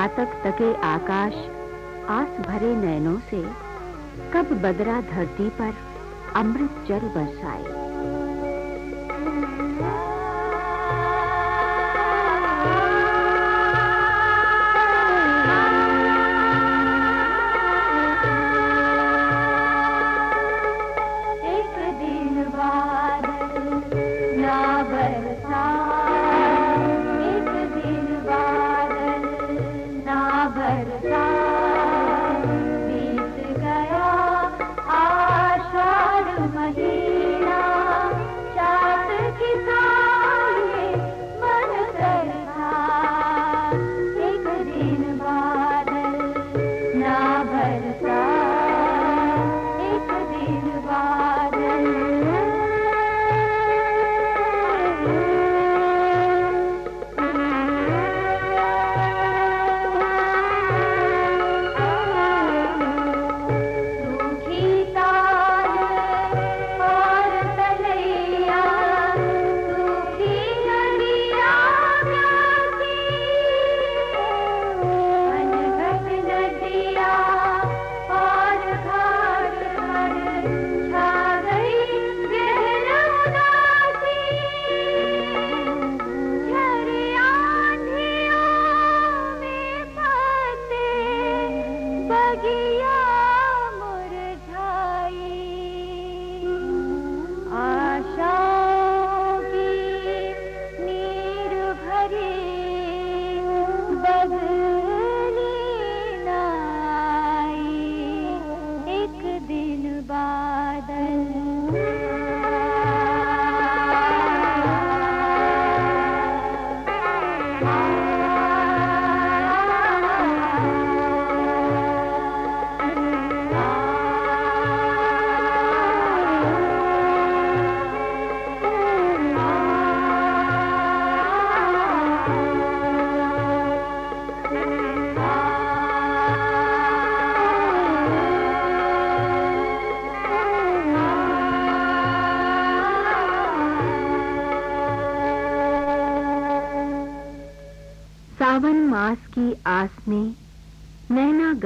چاتک تکے آکاش آس بھرے نینوں سے کب بدرا دھرتی پر امرت جل برسائے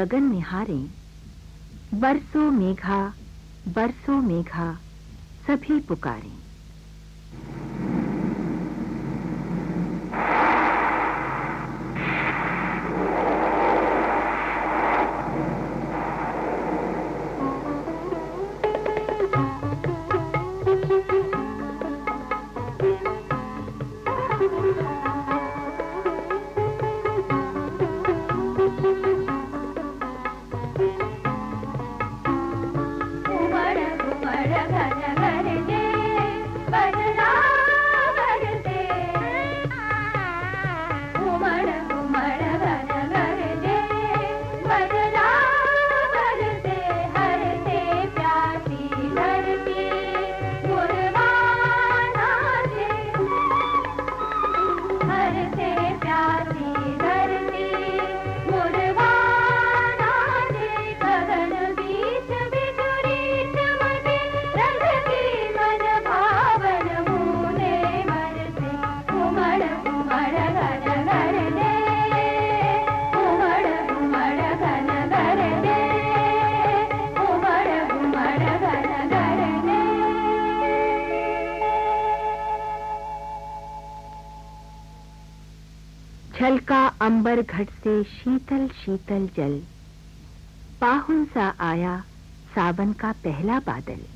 گگن میں ہاریں میگھا برسو میگھا سبھی پکاریں امبر گھٹ سے شیتل شیتل جل۔ پاہن سا آیا ساون کا پہلا بادل۔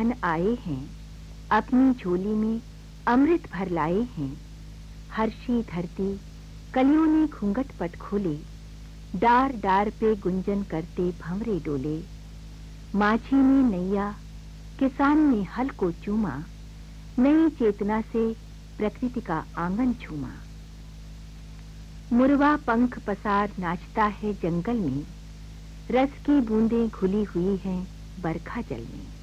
بہن آئے ہیں، اپنی جھولی میں امرت بھر لائے ہیں۔ ہرشی دھرتی، کلیوں نے گھونگٹ پٹ کھولے۔ ڈار ڈار پہ گنجن کرتے بھمرے ڈولے۔ ماچھی نے نیا، کسان نے ہل کو چوما۔ نئی چیتنا سے پرکرتی کا آنگن چھوما۔ مروا پنکھ پسار ناچتا ہے جنگل میں۔ رس کی بوندیں کھلی ہوئی ہیں برکھا جل میں۔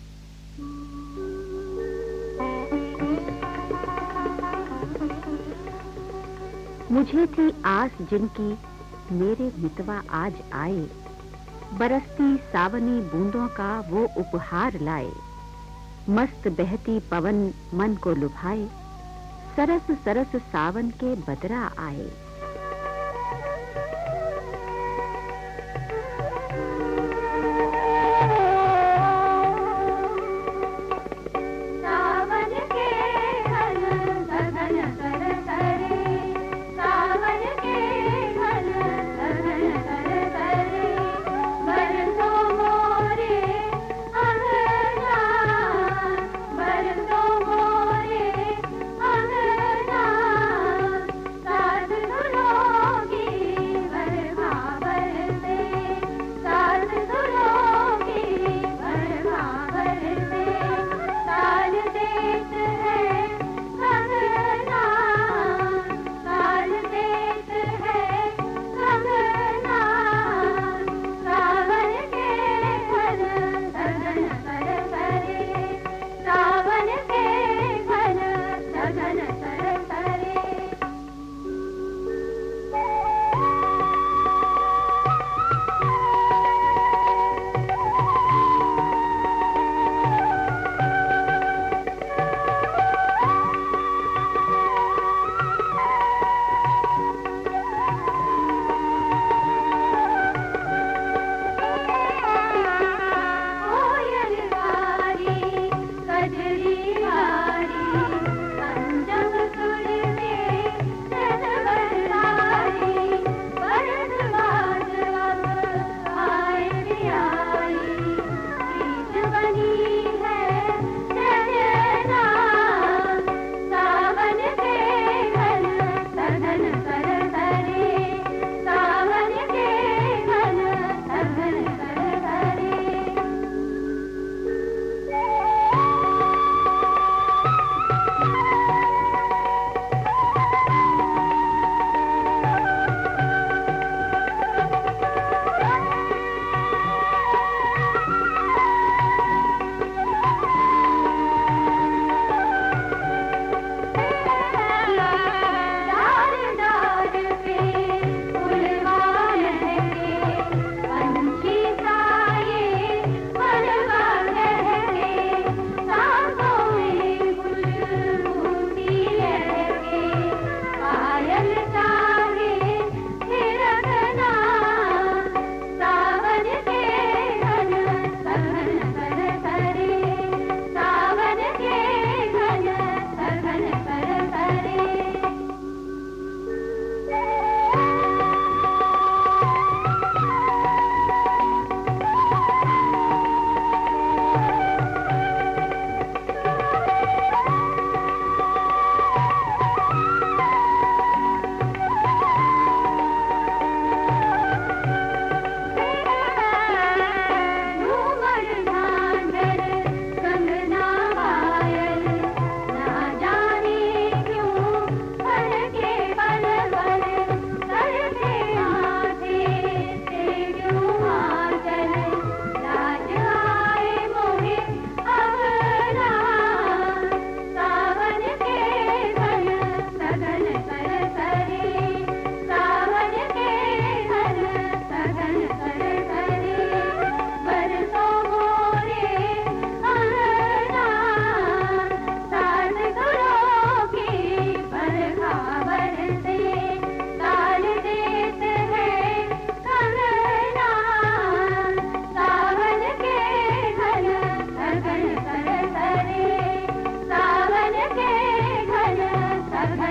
مجھے تھی آس جن کی میرے متوا آج آئے۔ برستی ساونی بوندوں کا وہ اپہار لائے۔ مست بہتی پون من کو لبھائے۔ سرس سرس ساون کے بدرا آئے۔ سبھی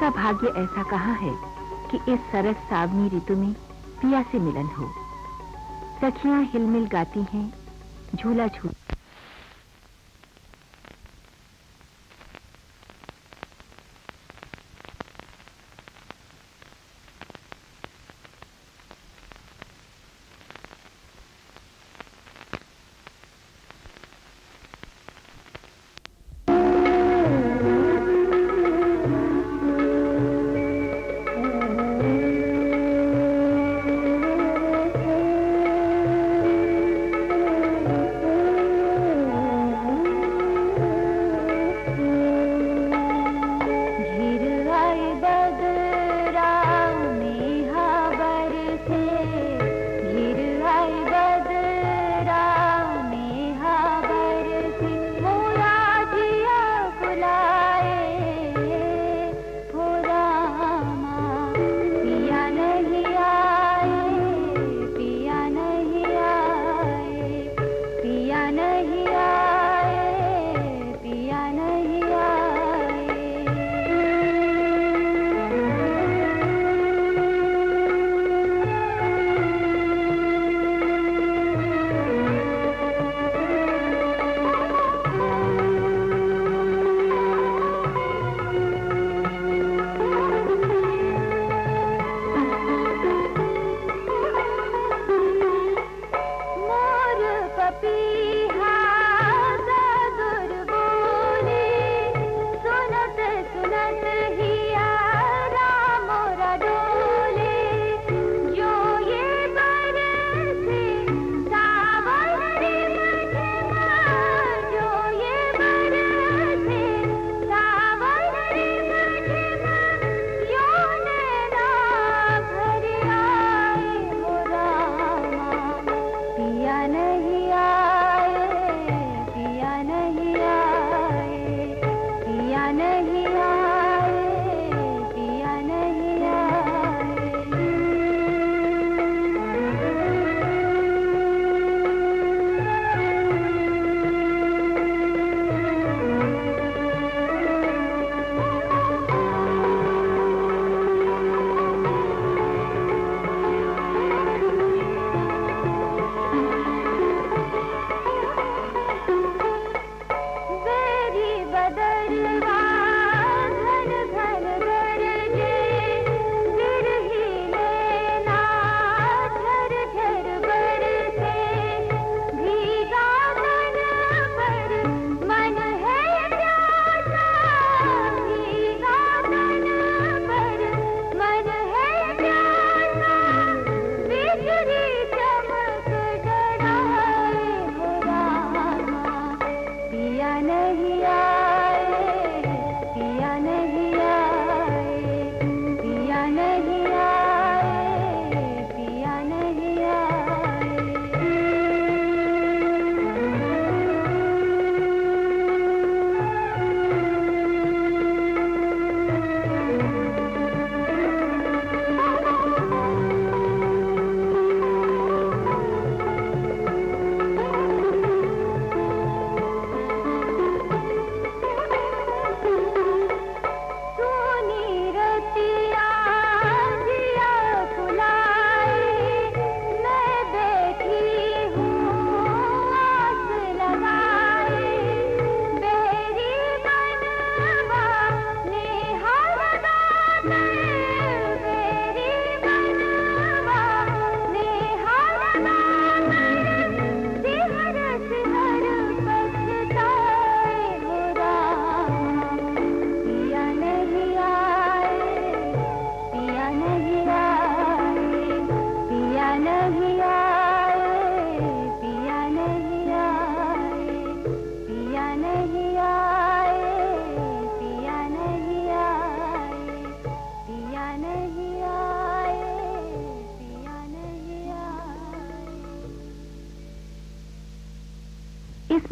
کا بھاگیہ ایسا کہا ہے کہ اس سرس ساونی ریتو میں پیا سے ملن ہو سکھیاں ہل مل گاتی ہیں جھولا جھولا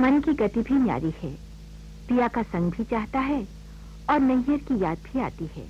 من کی گتی بھی نیاری ہے پیا کا سنگ بھی چاہتا ہے اور نہر کی یاد بھی آتی ہے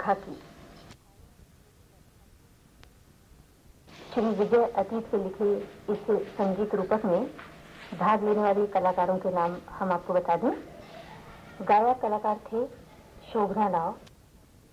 ختم شری وجے اتیت کے لکھے اس سنگیت روپک میں بھاگ لینے والے کلاکاروں کے نام ہم آپ کو بتا دیں۔ گایا کلاکار تھے شوبھنا راؤ۔